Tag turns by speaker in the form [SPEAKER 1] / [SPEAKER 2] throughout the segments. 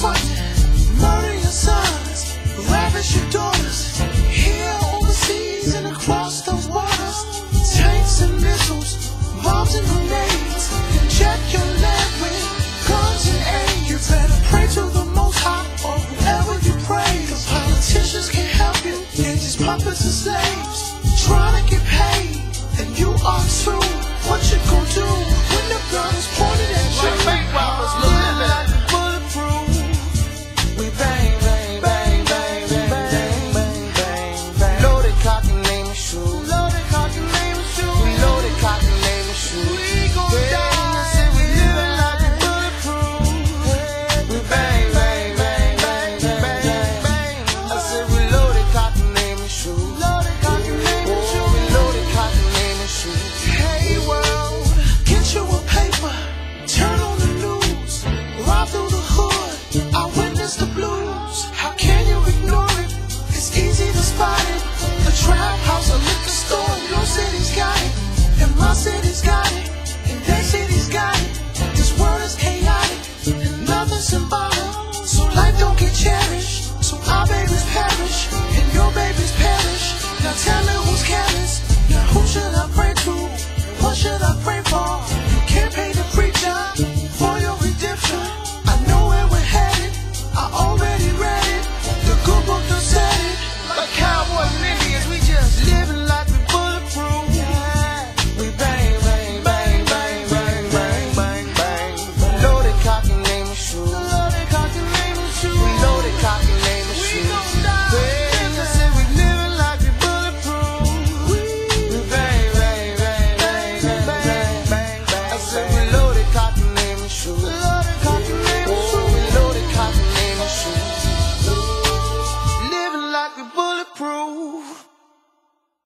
[SPEAKER 1] Murder your sons, ravish your daughters. Here overseas and across those waters. Tanks and missiles, bombs and grenades. Check your guns and. You better pray to the Most High or whoever you politicians can't help you. Puppets and slaves. Trying to get paid, and you are too.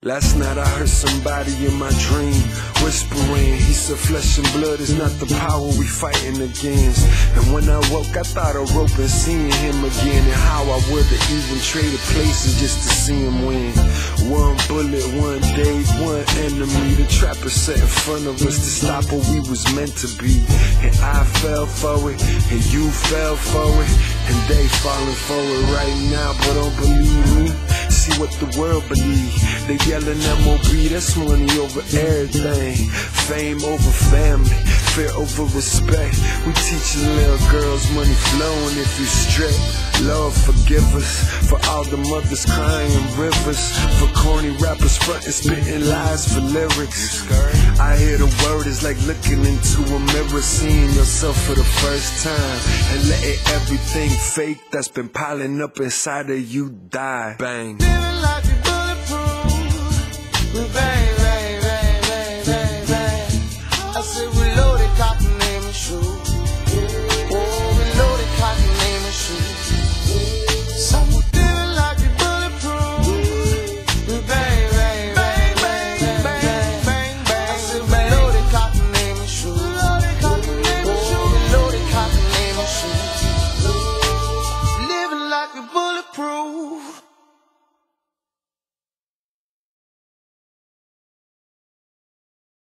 [SPEAKER 2] Last night I heard somebody in my dream whispering. He said, Flesh and blood is not the power we fighting against. And when I woke, I thought of rope and seeing him again. And how I would have even traded places just to see him win. One bullet, one day, one enemy. The trapper set in front of us to stop what we was meant to be. And I fell for it, and you fell for it. And they falling for it right now, but don't believe me. See what the world believe. They yelling MOB, that's money over everything. Fame over family, over respect. We teaching little girls money flowing if you strip. Lord forgive us for all the mothers crying rivers. For corny rappers frontin' spitting lies for lyrics. I hear the word is like looking into a mirror, seeing yourself for the first time. And letting everything fake that's been piling up inside of you die. Bang.
[SPEAKER 1] Like we bulletproof. Bang,